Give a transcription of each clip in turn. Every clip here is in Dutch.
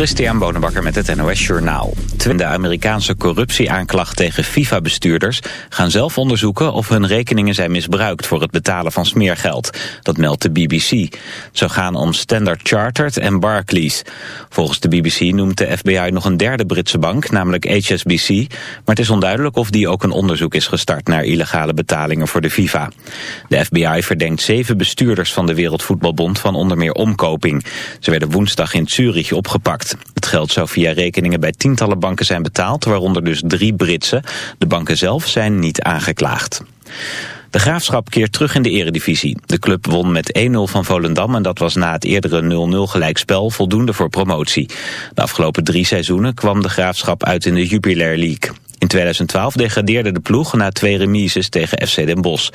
Christian Bonenbakker met het NOS Journaal. De Amerikaanse corruptieaanklacht tegen FIFA-bestuurders gaan zelf onderzoeken of hun rekeningen zijn misbruikt voor het betalen van smeergeld. Dat meldt de BBC. Het gaan om Standard Chartered en Barclays. Volgens de BBC noemt de FBI nog een derde Britse bank, namelijk HSBC. Maar het is onduidelijk of die ook een onderzoek is gestart naar illegale betalingen voor de FIFA. De FBI verdenkt zeven bestuurders van de Wereldvoetbalbond van onder meer omkoping. Ze werden woensdag in Zurich opgepakt. Het geld zou via rekeningen bij tientallen banken zijn betaald, waaronder dus drie Britse. De banken zelf zijn niet aangeklaagd. De Graafschap keert terug in de eredivisie. De club won met 1-0 van Volendam en dat was na het eerdere 0-0 gelijkspel voldoende voor promotie. De afgelopen drie seizoenen kwam de Graafschap uit in de Jupiler League. In 2012 degradeerde de ploeg na twee remises tegen FC Den Bosch.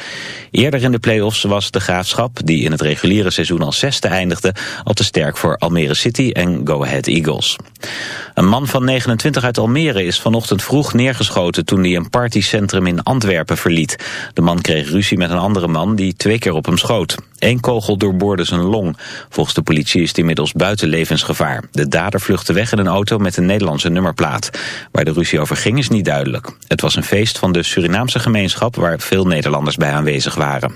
Eerder in de play-offs was de Graafschap, die in het reguliere seizoen als zesde eindigde, al te sterk voor Almere City en Go Ahead Eagles. Een man van 29 uit Almere is vanochtend vroeg neergeschoten toen hij een partycentrum in Antwerpen verliet. De man kreeg ruzie met een andere man die twee keer op hem schoot. Eén kogel doorboorde zijn long. Volgens de politie is hij inmiddels buiten levensgevaar. De dader vluchtte weg in een auto met een Nederlandse nummerplaat. Waar de ruzie over ging is niet duidelijk. Het was een feest van de Surinaamse gemeenschap waar veel Nederlanders bij aanwezig waren.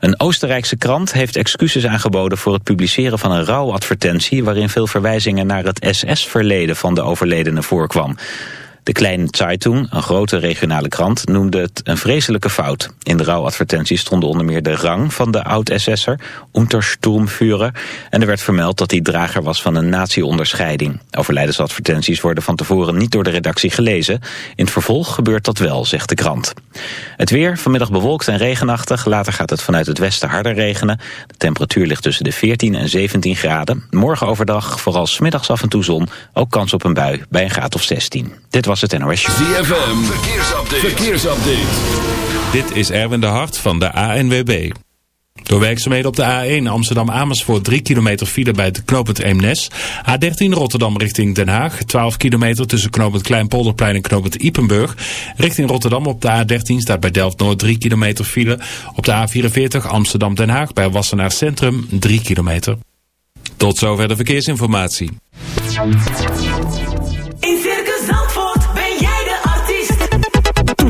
Een Oostenrijkse krant heeft excuses aangeboden voor het publiceren van een rouwadvertentie waarin veel verwijzingen naar het SS-verleden van de overledene voorkwam. De Kleine Zeitung, een grote regionale krant, noemde het een vreselijke fout. In de rouwadvertentie stond onder meer de rang van de oud-SS'er, Untersturmführer, en er werd vermeld dat hij drager was van een nazi-onderscheiding. Overlijdensadvertenties worden van tevoren niet door de redactie gelezen. In het vervolg gebeurt dat wel, zegt de krant. Het weer, vanmiddag bewolkt en regenachtig, later gaat het vanuit het westen harder regenen. De temperatuur ligt tussen de 14 en 17 graden. Morgen overdag vooral smiddags af en toe zon, ook kans op een bui bij een graad of 16. Dit was het NOS ZFM, verkeersupdate. verkeersupdate. Dit is Erwin de Hart van de ANWB. Door werkzaamheden op de A1 Amsterdam-Amersfoort 3 kilometer file bij het knooppunt Eemnes. A13 Rotterdam richting Den Haag. 12 kilometer tussen knooppunt Kleinpolderplein en knooppunt Ipenburg. Richting Rotterdam op de A13 staat bij Delft-Noord 3 kilometer file. Op de A44 Amsterdam-Den Haag bij Wassenaar Centrum 3 kilometer. Tot zover de verkeersinformatie.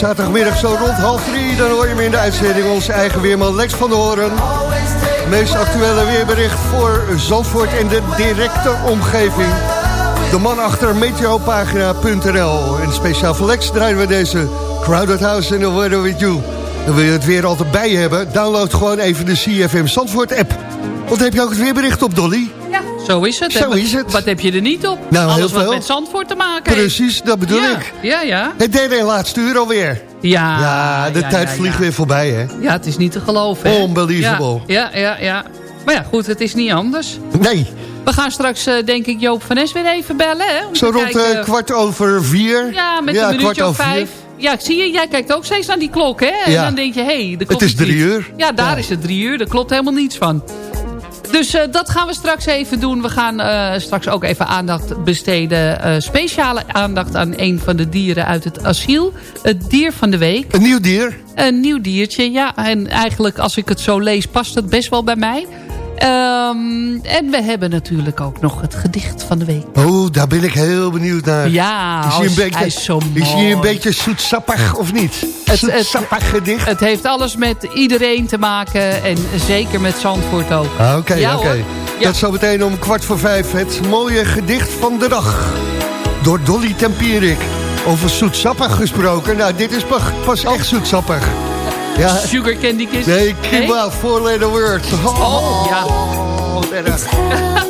Zaterdagmiddag zo rond half drie, dan hoor je hem in de uitzending. Onze eigen weerman Lex van de Horen. Meest actuele weerbericht voor Zandvoort en de directe omgeving. De man achter meteopagina.nl. En speciaal voor Lex draaien we deze Crowded House in the Weather With You. En wil je het weer altijd bij hebben? Download gewoon even de CFM Zandvoort app. Want heb je ook het weerbericht op, Dolly. Zo is het. Zo wat- is het. Wat heb je er niet op? Nou, heel Alles wat veel. met Zandvoort te maken heeft. Precies, dat bedoel ja, ik. Ja, ja. Het derde laatste uur alweer. Ja, Ja, de ja, tijd ja, vliegt weer voorbij, hè? Ja, het is niet te geloven. hè? Unbelievable. Ja, ja, ja. Maar ja, goed, het is niet anders. Nee, We gaan straks, eh, denk ik, Joop van Es weer even bellen. Hè, om zo rond kijken- eh, kwart over vier. Ja, met een minuutje of vier. vijf. Ja, ik zie je. Jij kijkt ook steeds naar die klok, hè? En Ja. dan denk je, hé, hey, de klok Het is drie uur. Ja, daar Ja. is het drie uur. Daar klopt helemaal niets van. Dus eh, dat gaan we straks even doen. We gaan eh, straks ook even aandacht besteden. eh, speciale aandacht aan een van de dieren uit het asiel. Het dier van de week. Een nieuw dier. Een nieuw diertje, ja. En eigenlijk, als ik het zo lees, past het best wel bij mij. Ehm, en we hebben natuurlijk ook nog het gedicht van de week. Oh, daar ben ik heel benieuwd naar. Ja, is hij een beetje, hij is zo Is hij een beetje zoetsappig of niet? Het- het- gedicht? Het heeft alles met iedereen te maken. En zeker met Zandvoort ook. Ah, Oké, Ja, oké. Ja. Dat zo meteen om kwart voor vijf. Het mooie gedicht van de dag. Door Dolly Tempierik. Over zoetsappig gesproken. Nou, dit is pas, pas echt zoetsappig. Ja, Sugar Candy Kiss. nee, keep out, four letter words. Oh, oh ja. Oh,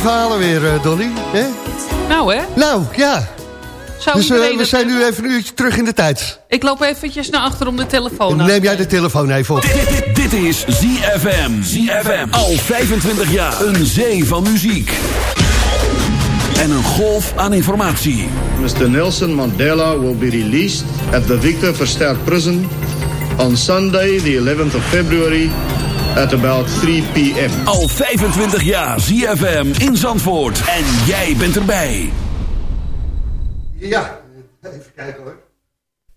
Verhalen weer, eh, Dolly. hè? Nou hè, Nou, ja. zou Dus eh, we zijn nu even een uurtje terug in de tijd. Ik loop eventjes naar achter om de telefoon Neem jij de telefoon even op. Dit, dit, dit is ZFM. ZFM. Al 25 jaar. Een zee van muziek. En een golf aan informatie. Mr. Nelson Mandela will be released at the Victor Verster Prison on Sunday, the 11th of February, at about 3 p.m. Al 25 jaar ZFM in Zandvoort. En jij bent erbij. Ja, even kijken hoor.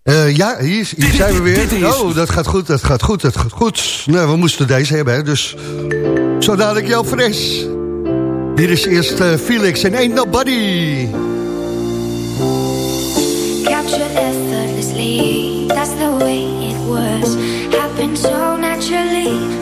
Eh, ja, hier, zijn we dit weer. Oh, dat gaat goed, dat gaat goed, dat gaat goed. Nou, we moesten deze hebben, hè, dus... Zo dadelijk Joop Fres. Hier is eerst eh, Felix en Ain't Nobody. Captured effortlessly, that's the way it was. Happened so naturally,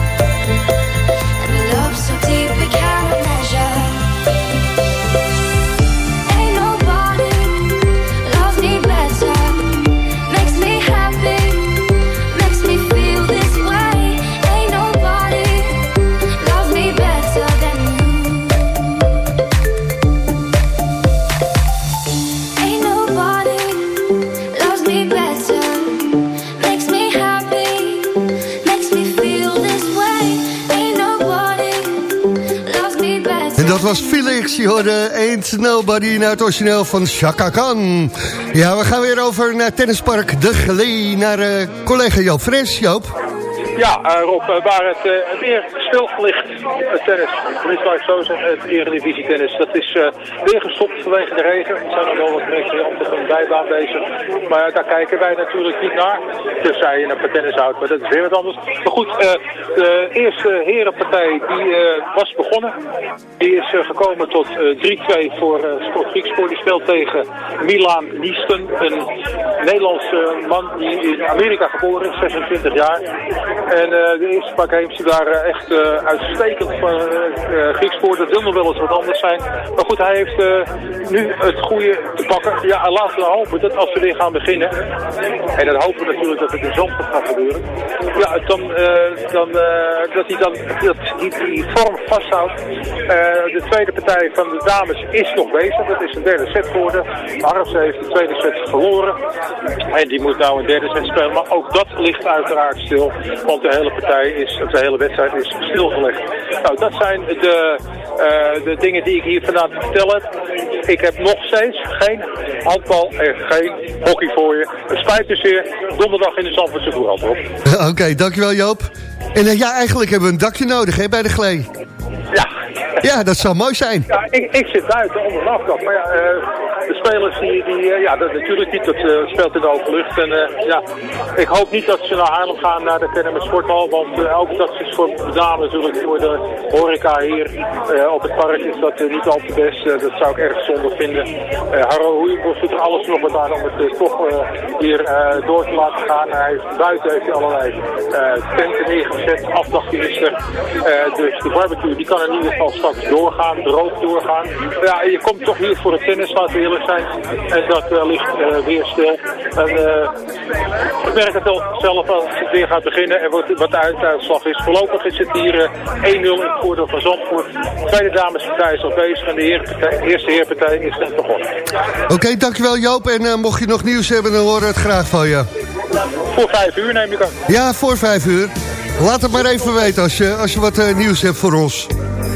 was Felix, je hoorde Ain't Nobody naar het origineel van Chaka Khan. Ja, we gaan weer over naar Tennispark De Gelee, naar eh, collega Joop Fres. Joop? Ja, eh, Rob, eh, waar het weer stilgelicht, het tennis. Tenminste, laat ik zo zeggen, het eredivisie tennis. Dat is eh, weer gestopt vanwege de regen. Er zijn nog wel wat recreanten van de bijbaan bezig. Maar daar kijken wij natuurlijk niet naar. Tenzij je een tennis houdt, maar dat is weer wat anders. Maar goed, eh, de eerste herenpartij die eh, was begonnen. Die is gekomen tot eh, 3-2 voor Sport Griekspoor. Die speelt tegen Milan Niesten, een Nederlandse man die in Amerika geboren is, 26 jaar. En de eerste paar games die waren echt uitstekend van uh, Griekspoor. Dat wil nog wel eens wat anders zijn. Maar goed, hij heeft eh, nu het goede te pakken. Ja, laten we hopen dat als we weer gaan beginnen. En dan hopen we natuurlijk dat het in Zandvoort gaat gebeuren. Ja, dan, eh, dan, eh, dat hij dan dat die, vorm vasthoudt. Eh, de tweede partij van de dames is nog bezig. Dat is de derde set geworden. Armse heeft de tweede set verloren. En die moet nou een derde set spelen. Maar ook dat ligt uiteraard stil. Want de hele partij is, de hele wedstrijd is Nou, dat zijn de, eh, de dingen die ik hier vandaan te vertellen heb. Ik heb nog steeds geen handbal en geen hockey voor je. Het spijt me zeer. Donderdag in de Zandvoortse hoor. Oké, dankjewel Joop. En eh, ja, eigenlijk hebben we een dakje nodig bij de Glee. Ja. Dat zou mooi zijn. Ja, ik, ik zit buiten onder de afkant. Maar ja, eh, de spelers die, die eh, ja, dat, natuurlijk niet, dat eh, speelt in de open lucht. En ja, ik hoop niet dat ze naar Haarlem gaan, naar de Kennemer Sporthal. Want eh, ook dat is voor de dame natuurlijk, voor de horeca hier op het park is dat niet al te best. Dat zou ik erg zonde vinden. Harro Hoeienbos doet er alles nog wat aan om het toch hier door te laten gaan. Hij heeft, buiten heeft hij allerlei tenten neergezet, afdachting is dus de barbecue die kan in ieder geval straks doorgaan, droog doorgaan. Ja, je komt toch hier voor het tennis, laten we eerlijk zijn. En dat eh, ligt eh, weer stil. En, eh, ik merk het wel zelf als het weer gaat beginnen en wat, wat de uitslag is. Voorlopig is het hier eh, 1-0 in het voordeel van Zandvoort. De tweede damespartij is al bezig en de eerste heerpartij is net begonnen. Oké, dankjewel Joop. En mocht je nog nieuws hebben, dan horen we het graag van je. Voor vijf uur neem ik aan. Ja, voor vijf uur. Laat het maar even weten als je, als je wat eh, nieuws hebt voor ons.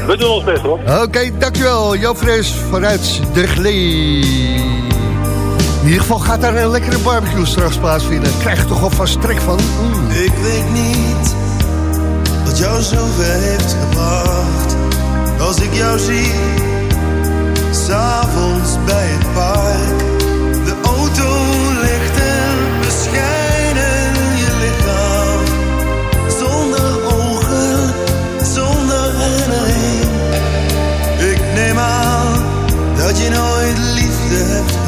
We doen ons best hoor. Oké, dankjewel. Joop Fres vanuit de Glee. In ieder geval gaat daar een lekkere barbecue straks plaatsvinden. Krijg je toch alvast trek van. Mm. Ik weet niet wat jou zover heeft gebracht. Als ik jou zie, s'avonds bij het park. Liefde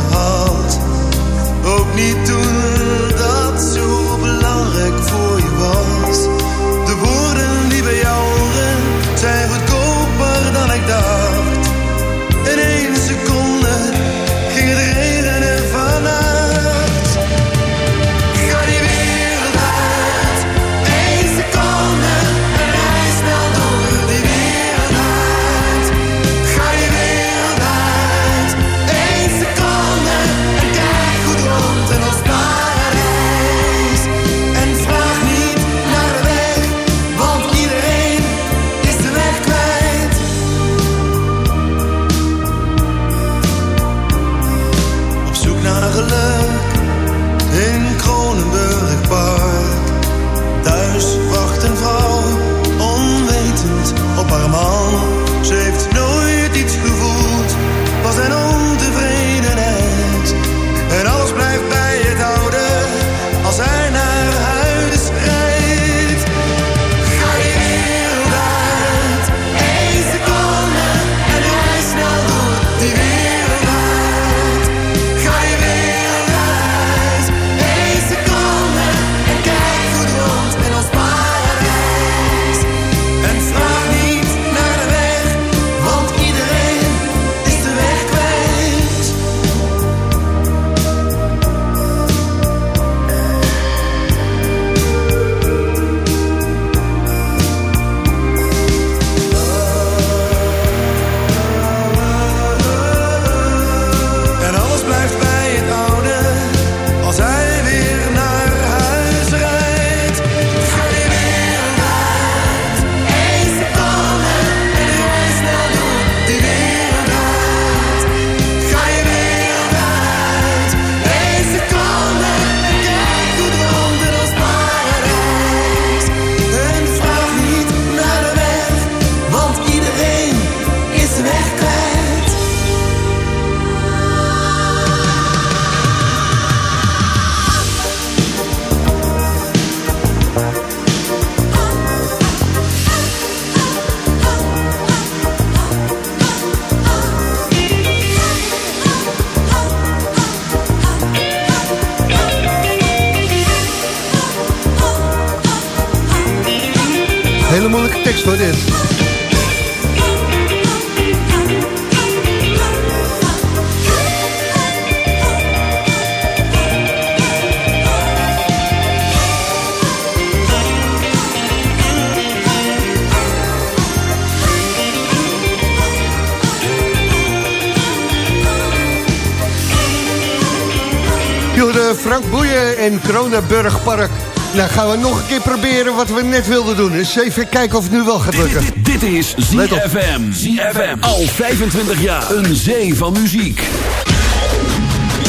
Boeien en Kronenburg Park. Nou gaan we nog een keer proberen wat we net wilden doen. Even kijken of het nu wel gaat lukken. Dit, dit is Let op. ZFM. ZFM. Al 25 jaar. Een zee van muziek.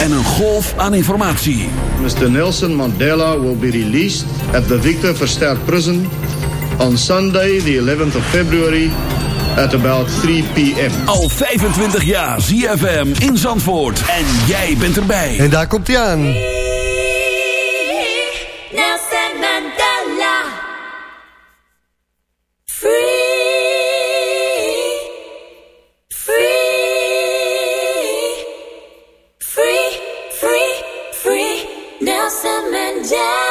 En een golf aan informatie. Mr. Nelson Mandela will be released at the Victor Verster Prison on Sunday, the 11th of February, at about 3 p.m. Al 25 jaar ZFM in Zandvoort. En jij bent erbij. En daar komt hij aan. Nelson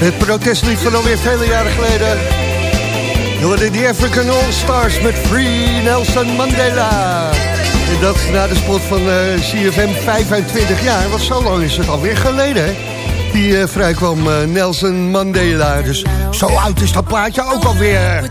Het protestlied van alweer vele jaren geleden. Hoorde die African All Stars met Free Nelson Mandela. En dat na de spot van eh, CFM 25 jaar. Want zo lang is het alweer geleden, die eh, vrijkwam, eh, Nelson Mandela. Dus zo oud is dat plaatje ook alweer.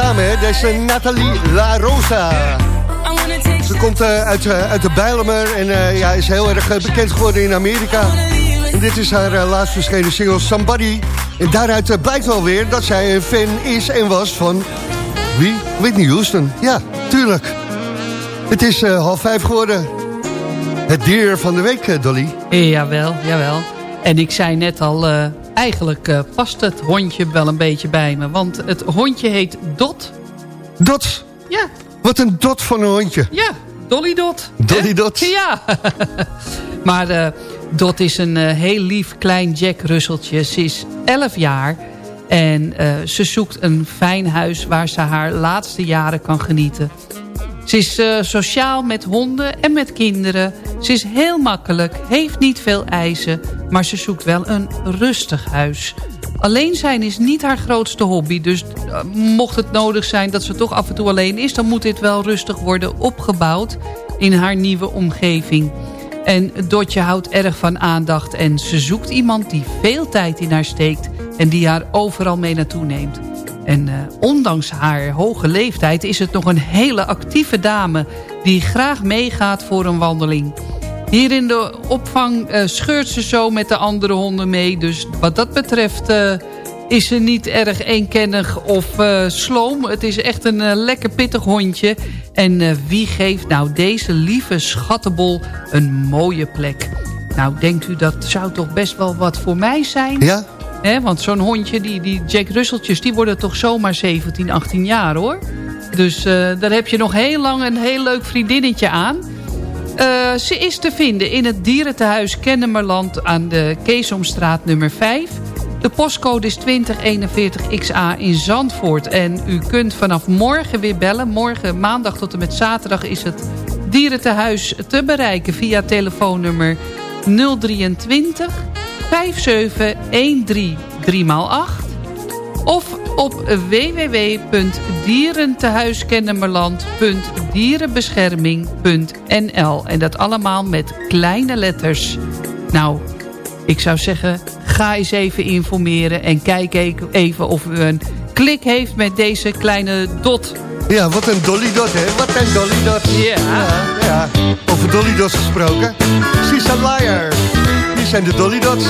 Dame, hè? Deze Nathalie La Rosa. Ze komt eh, uit, eh, uit de Bijlemer en eh, ja, is heel erg eh, bekend geworden in Amerika. En dit is haar eh, laatst verschenen single Somebody. En daaruit eh, blijkt wel weer dat zij een fan is en was van... Wie? Whitney Houston. Ja, tuurlijk. Het is eh, half vijf geworden. Het dier van de week, eh, Dolly. Jawel, jawel. En ik zei net al, eh, eigenlijk eh, past het hondje wel een beetje bij me. Want het hondje heet Dot. Dot. Ja, Wat een dot van een hondje. ja, Dolly Dot. Dolly Hè? Dot. Ja. maar eh, Dot is een eh, heel lief klein Jack Russeltje. Ze is 11 jaar en ze zoekt een fijn huis waar ze haar laatste jaren kan genieten. Ze is eh, sociaal met honden en met kinderen. Ze is heel makkelijk, heeft niet veel eisen, maar ze zoekt wel een rustig huis. Alleen zijn is niet haar grootste hobby, dus eh, mocht het nodig zijn dat ze toch af en toe alleen is... dan moet dit wel rustig worden opgebouwd in haar nieuwe omgeving. En Dotje houdt erg van aandacht en ze zoekt iemand die veel tijd in haar steekt... en die haar overal mee naartoe neemt. En eh, ondanks haar hoge leeftijd is het nog een hele actieve dame... die graag meegaat voor een wandeling. Hier in de opvang eh, scheurt ze zo met de andere honden mee. Dus wat dat betreft eh, is ze niet erg eenkennig of sloom. Het is echt een lekker pittig hondje. En wie geeft nou deze lieve schattenbol een mooie plek? Nou, denkt u dat zou toch best wel wat voor mij zijn? Ja? Want zo'n hondje, die, die Jack Russeltjes, die worden toch zomaar 17, 18 jaar hoor. Dus eh, daar heb je nog heel lang een heel leuk vriendinnetje aan. Eh, ze is te vinden in het dierentehuis Kennemerland aan de Keesomstraat nummer 5. De postcode is 2041XA in Zandvoort. En u kunt vanaf morgen weer bellen. Morgen maandag tot en met zaterdag is het dierentehuis te bereiken via telefoonnummer 023 57133 of op www.dierentehuiskennemerland.dierenbescherming.nl En dat allemaal met kleine letters. Nou, ik zou zeggen, ga eens even informeren... en kijk e- even of u een klik heeft met deze kleine dot. Ja, wat een dolly dot, hè? Wat een dolly dot. Ja. ja. Over dolly dots gesproken. She's a liar. Zijn de dolly dots.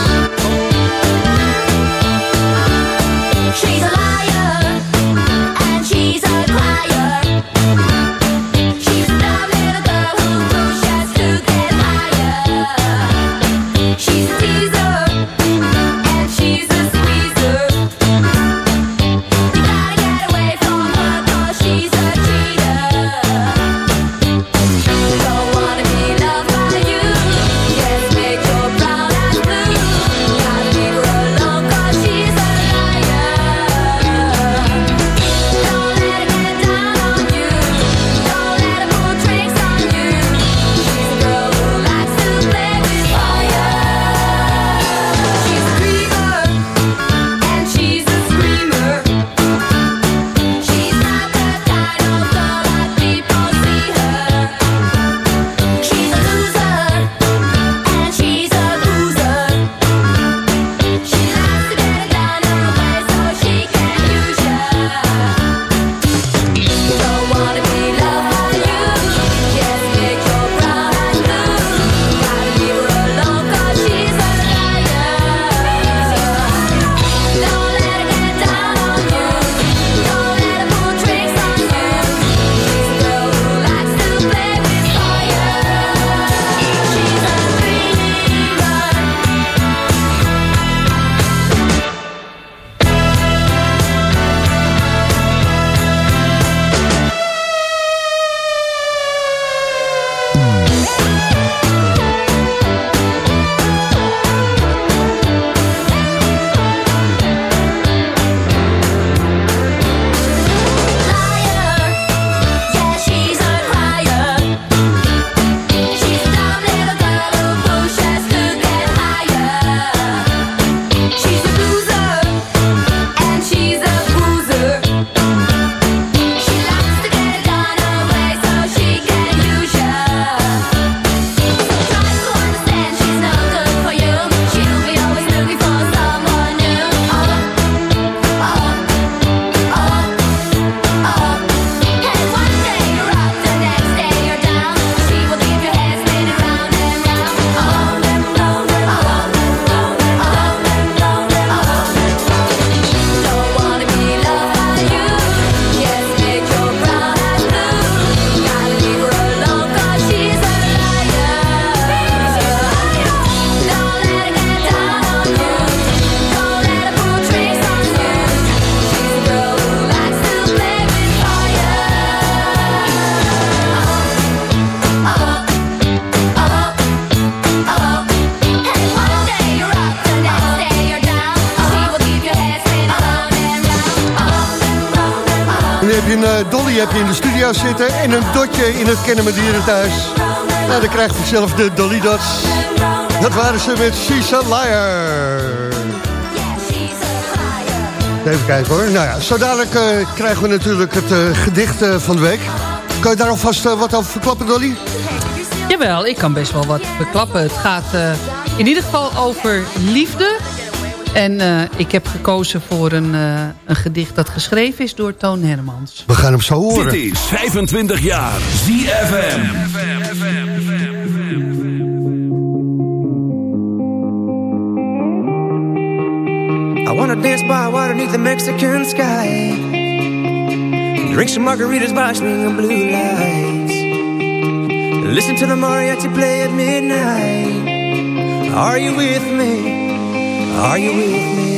Zitten en een dotje in het Kennemer Dierenthuis. Nou, dan krijg je zelf de dolly dots. Dat waren ze met She's a Liar. Even kijken hoor. Nou ja, zo dadelijk eh, krijgen we natuurlijk het eh, gedicht eh, van de week. Kan je daar alvast wat over verklappen, Dolly? Jawel, ik kan best wel wat verklappen. Het gaat in ieder geval over liefde. En eh, ik heb gekozen voor een, eh, een gedicht dat geschreven is door Toon Hermans. We gaan hem zo horen. Dit is 25 jaar ZFM. I wanna dance by water beneath the Mexican sky. Drink some margaritas by swinging blue lights. Listen to the mariachi play at midnight. Are you with me? Are you with me?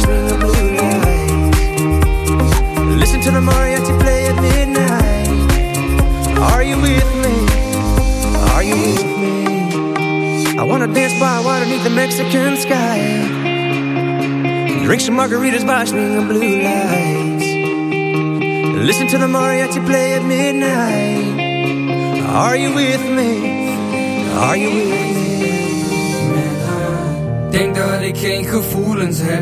Swinging blue. Listen to the mariachi play at midnight. Are you with me? Are you with me? I wanna dance by water beneath the Mexican sky. Drink some margaritas by swinging blue lights. Listen to the mariachi play at midnight. Are you with me? Are you with me? Denk dat ik geen gevoelens heb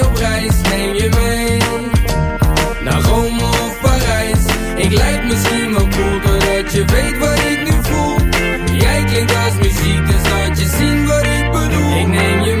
Ik lijk misschien wel cool Doordat je weet wat ik nu voel. Jij klinkt als muziek Dus laat je zien wat ik bedoel. Ik neem je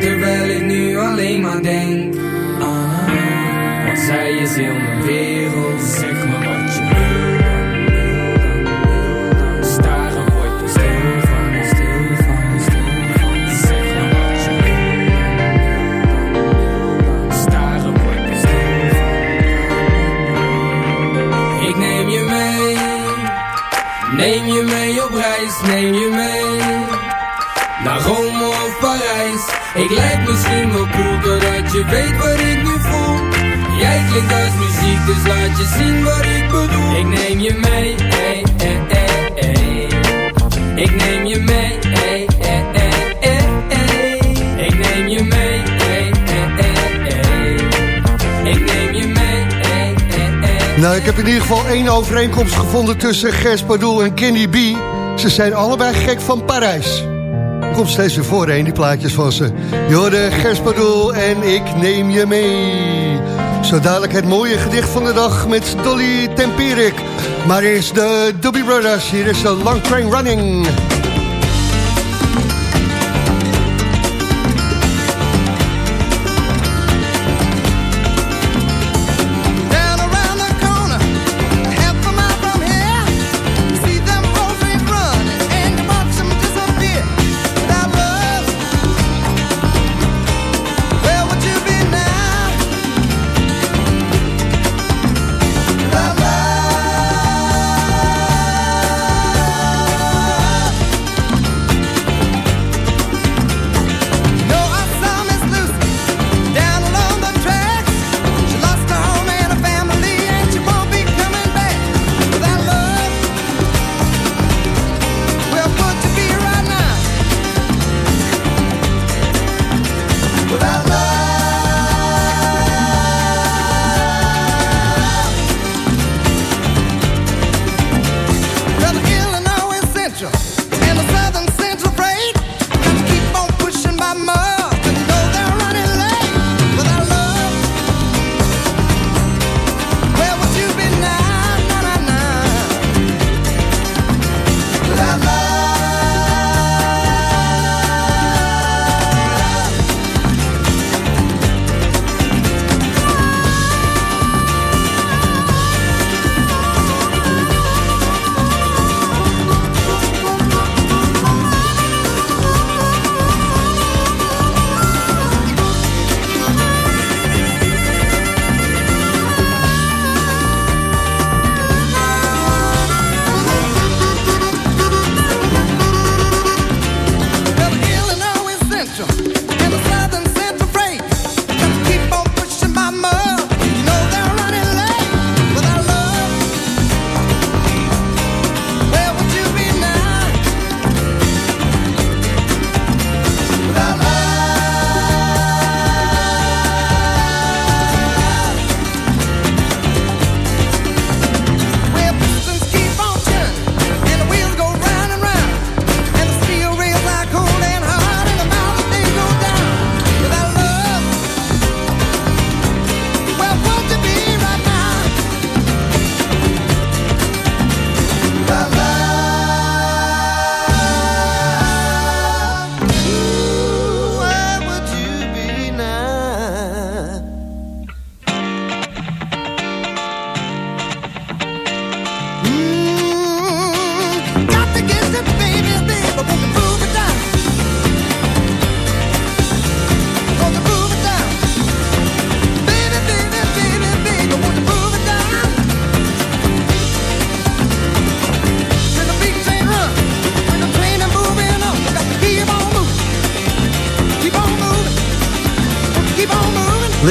Terwijl ik nu alleen maar denk haar Want zij is heel mijn wereld? Zeg me wat je wil dan, wil dan, wil dan Staren word ik je weet wat ik nu voel Jij klinkt als muziek Dus laat je zien wat ik bedoel Ik neem je mee ey, ey, ey. Ik neem je mee ey, ey, ey, ey, ey. Ik neem je mee ey, ey, ey, ey. Ik neem je mee ey, ey, ey. Nou, ik heb in ieder geval één overeenkomst gevonden tussen Gers Pardoel en Kenny B. Ze zijn allebei gek van Parijs. Komt steeds weer voor, hè, die plaatjes van ze. Jorde, Gers Pardoel en ik neem je mee. Zo dadelijk het mooie gedicht van de dag met Dolly Tempierik. Maar eerst de Doobie Brothers. Hier is de Long Train Running.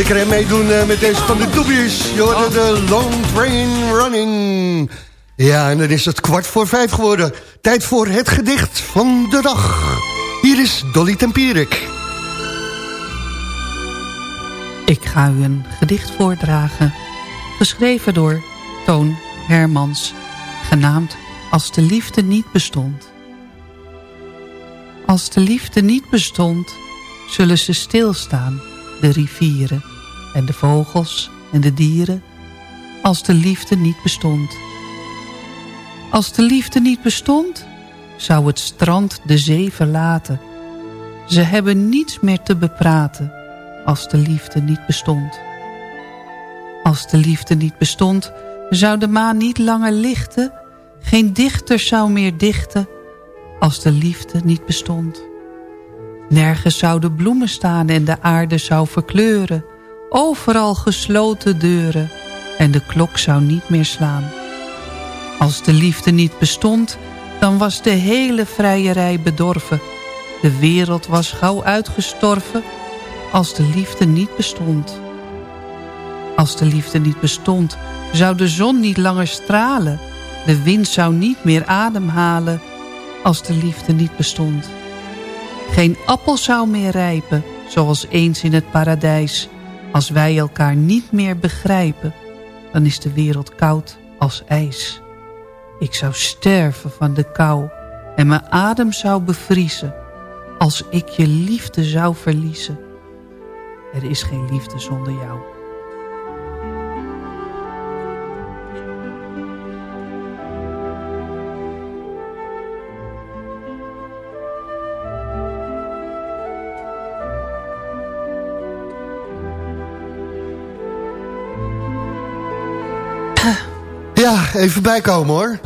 Lekker hè, meedoen eh, met deze van de Doobies. Je hoorde de Long Train Running. Ja, en dan is het kwart voor vijf geworden. Tijd voor het gedicht van de dag. Hier is Dolly Tempierik. Ik ga u een gedicht voordragen. Geschreven door Toon Hermans. Genaamd Als de liefde niet bestond. Als de liefde niet bestond, zullen ze stilstaan, de rivieren en de vogels en de dieren. Als de liefde niet bestond. Als de liefde niet bestond, zou het strand de zee verlaten. Ze hebben niets meer te bepraten als de liefde niet bestond. Als de liefde niet bestond, zou de maan niet langer lichten. Geen dichter zou meer dichten als de liefde niet bestond. Nergens zouden bloemen staan en de aarde zou verkleuren. Overal gesloten deuren en de klok zou niet meer slaan. Als de liefde niet bestond, dan was de hele vrijerij bedorven. De wereld was gauw uitgestorven als de liefde niet bestond. Als de liefde niet bestond, zou de zon niet langer stralen. De wind zou niet meer ademhalen als de liefde niet bestond. Geen appel zou meer rijpen, zoals eens in het paradijs. Als wij elkaar niet meer begrijpen, dan is de wereld koud als ijs. Ik zou sterven van de kou en mijn adem zou bevriezen... als ik je liefde zou verliezen. Er is geen liefde zonder jou. Ja, even bijkomen hoor.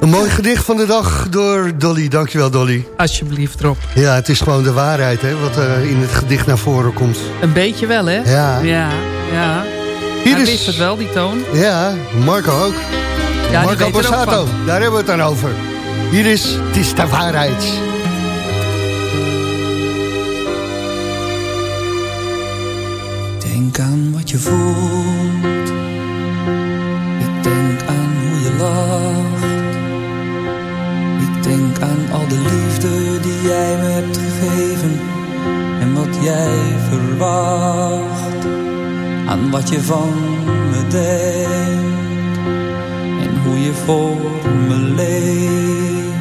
Een mooi gedicht van de dag door Dolly. Dankjewel Dolly. Alsjeblieft Rob. Ja, het is gewoon de waarheid hè, wat eh, in het gedicht naar voren komt. Een beetje wel hè? Ja. Ja, ja. Hier Hij is- wist het wel, die toon. Ja, Marco ook. Ja, Marco ook Borsato, daar hebben we het dan over. Hier is Het is de waarheid. Denk aan wat je voelt. Al de liefde die jij me hebt gegeven. En wat jij verwacht. Aan wat je van me denkt. En hoe je voor me leeft.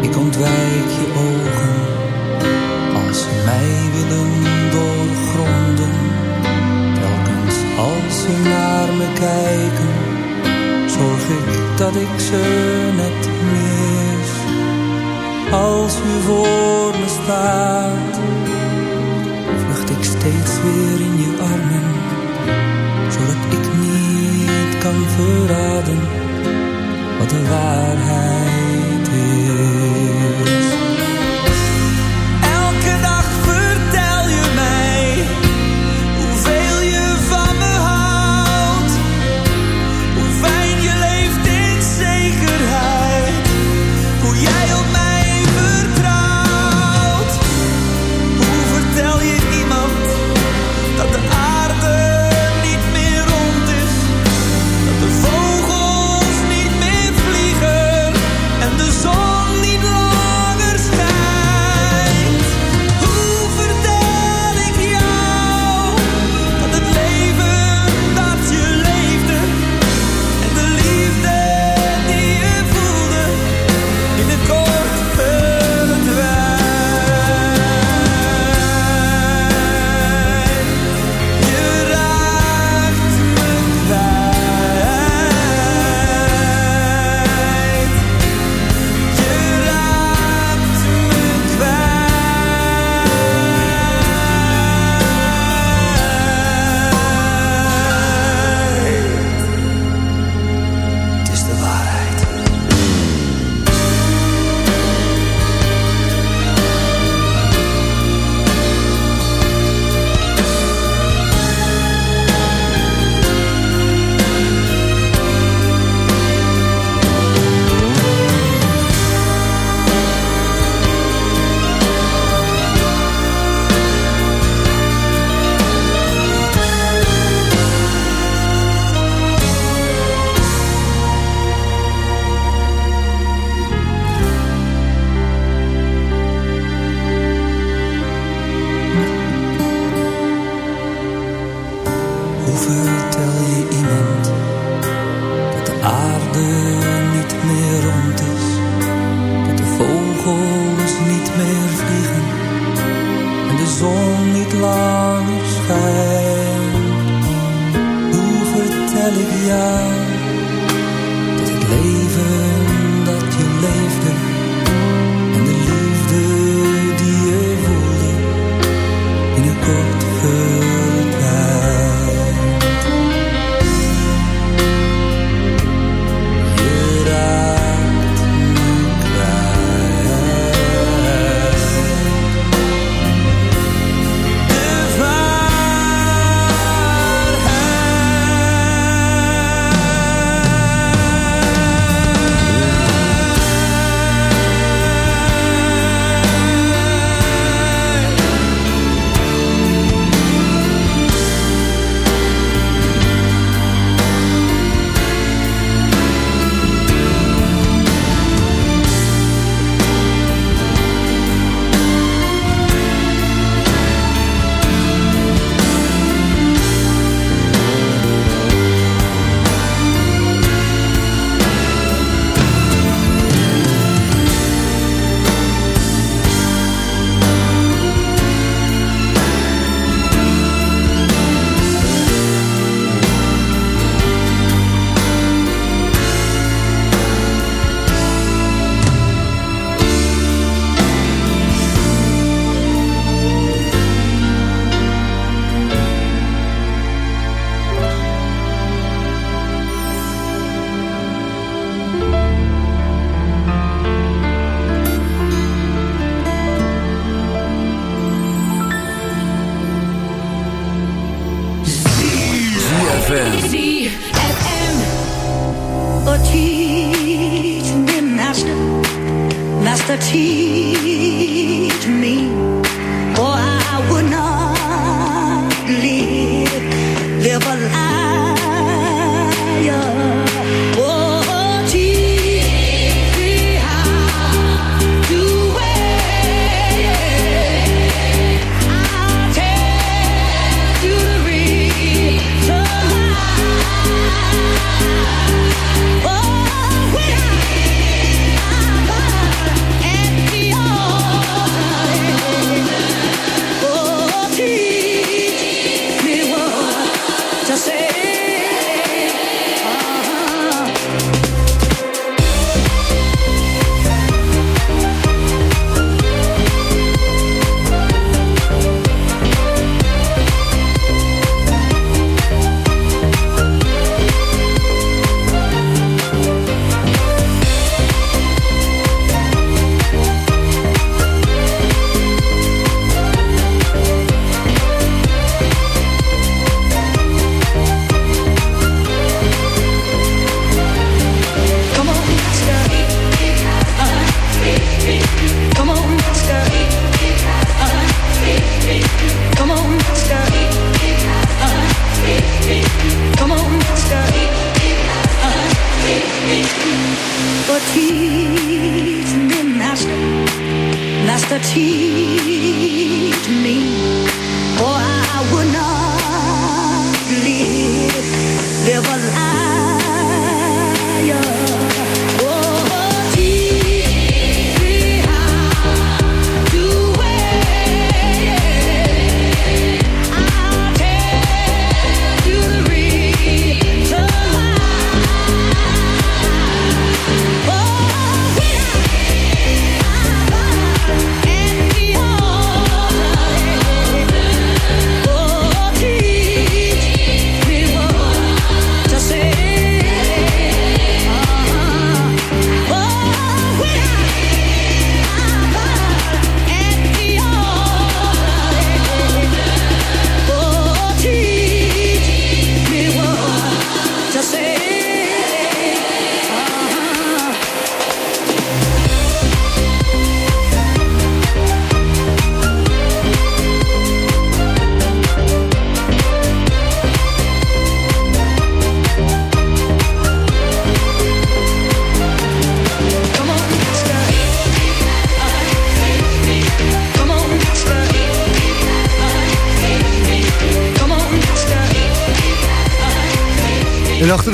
Ik ontwijk je ogen als ze mij willen doorgronden. Telkens als ze naar me kijken, zorg ik dat ik ze net mis. Als u voor me staat, vlucht ik steeds weer in je armen, zodat ik niet kan verraden wat de waarheid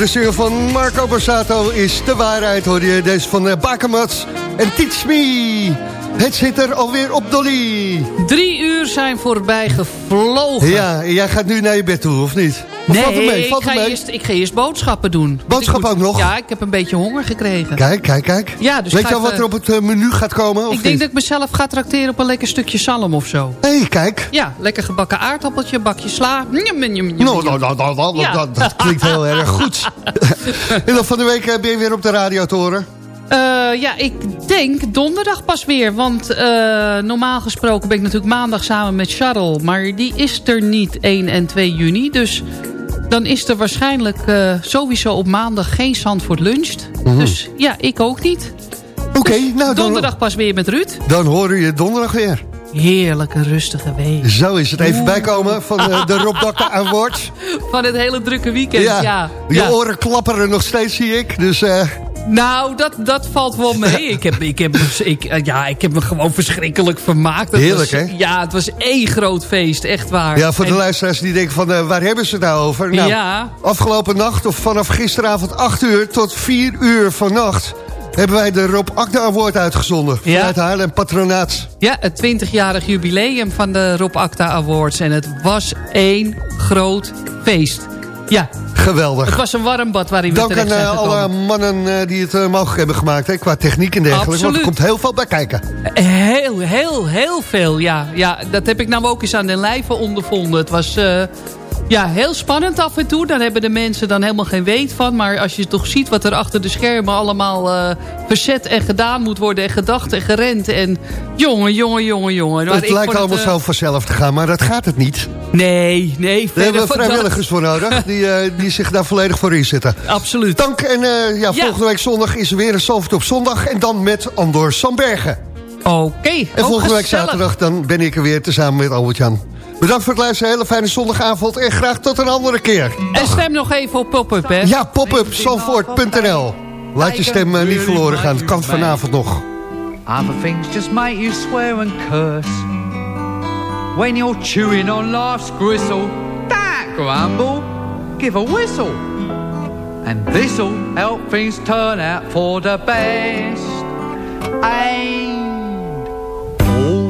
De single van Marco Borsato is de waarheid, hoor je deze van eh, Bakermats en Teach Me. Het zit er alweer op, Dolly. Drie uur zijn voorbij gevlogen. Ja, jij gaat nu naar je bed toe, of niet? Of Nee, valt mee? Ik, ga mee? eerst, ik ga eerst boodschappen doen. Boodschappen moet- ook nog? Ja, ik heb een beetje honger gekregen. Kijk, kijk, kijk. Ja, dus Weet je al wat er op het eh, menu gaat komen? Of ik denk niet? dat ik mezelf ga trakteren op een lekker stukje zalm of zo. Hé, hey, kijk. Ja, lekker gebakken aardappeltje, bakje sla. Nou, nou, nou, nou, nou, dat, klinkt heel erg goed. en dan van de week eh, ben je weer op de radio te horen. Eh, ja, ik denk donderdag pas weer. Want eh, normaal gesproken ben ik natuurlijk maandag samen met Charles. Maar die is er niet 1 en 2 juni. Dus dan is er waarschijnlijk eh, sowieso op maandag geen Zandvoort luncht. Dus ja, ik ook niet. Oké, nou dan, Donderdag pas weer met Ruud. dan horen je donderdag weer. Heerlijke, rustige week. Zo is het. Even Oeh. bijkomen van eh, de Rob Dokter Awards. Van het hele drukke weekend, ja. ja. Je oren klapperen nog steeds, zie ik. Dus eh, Nou, dat, dat valt wel mee. Ik heb, ik, heb, ik, eh, ja, ik heb me gewoon verschrikkelijk vermaakt. Het Heerlijk, was, hè? Ja, het was één groot feest, echt waar. ja, voor de luisteraars die denken van eh, waar hebben ze het nou over? Nou, Ja. Afgelopen nacht of vanaf gisteravond 8 uur tot 4 uur vannacht... hebben wij de Rob Akda Award uitgezonden. Ja. Vanuit Haarlem Patronaat. Ja, het 20-jarig jubileum van de Rob Acta Awards. En het was één groot feest. Ja, Geweldig. het was een warm bad waarin we Dank aan eh, alle mannen eh, die het eh, mogelijk hebben gemaakt. Hè, qua techniek en dergelijke. Want er Absoluut. komt heel veel bij kijken. Heel, heel, heel veel, ja. ja. Dat heb ik nou ook eens aan de lijve ondervonden. Het was ja, heel spannend af en toe. Daar hebben de mensen dan helemaal geen weet van. Maar als je toch ziet wat er achter de schermen allemaal eh, verzet en gedaan moet worden... en gedacht en gerend en jongen, jongen, jongen, jongen. Maar het lijkt allemaal eh, zo vanzelf te gaan, maar dat gaat het niet. Nee, nee. Daar hebben we vrijwilligers voor nodig, die, eh, die zich daar volledig voor inzetten. Absoluut. Dank en ja, volgende week zondag is er weer een Zalvert op zondag. En dan met Andor Sambergen. Oké, En volgende week zaterdag dan ben ik er weer tezamen met Albert-Jan. Bedankt voor het luisteren, hele fijne zondagavond en graag tot een andere keer. En stem nog even op pop-up, hè? Ja, pop-up, zandvoort.nl. Laat je stem eh, niet verloren gaan, het kan vanavond nog. Other things just make you swear and curse. When you're chewing on life's gristle, don't grumble, give a whistle. And this'll help things turn out for the best. And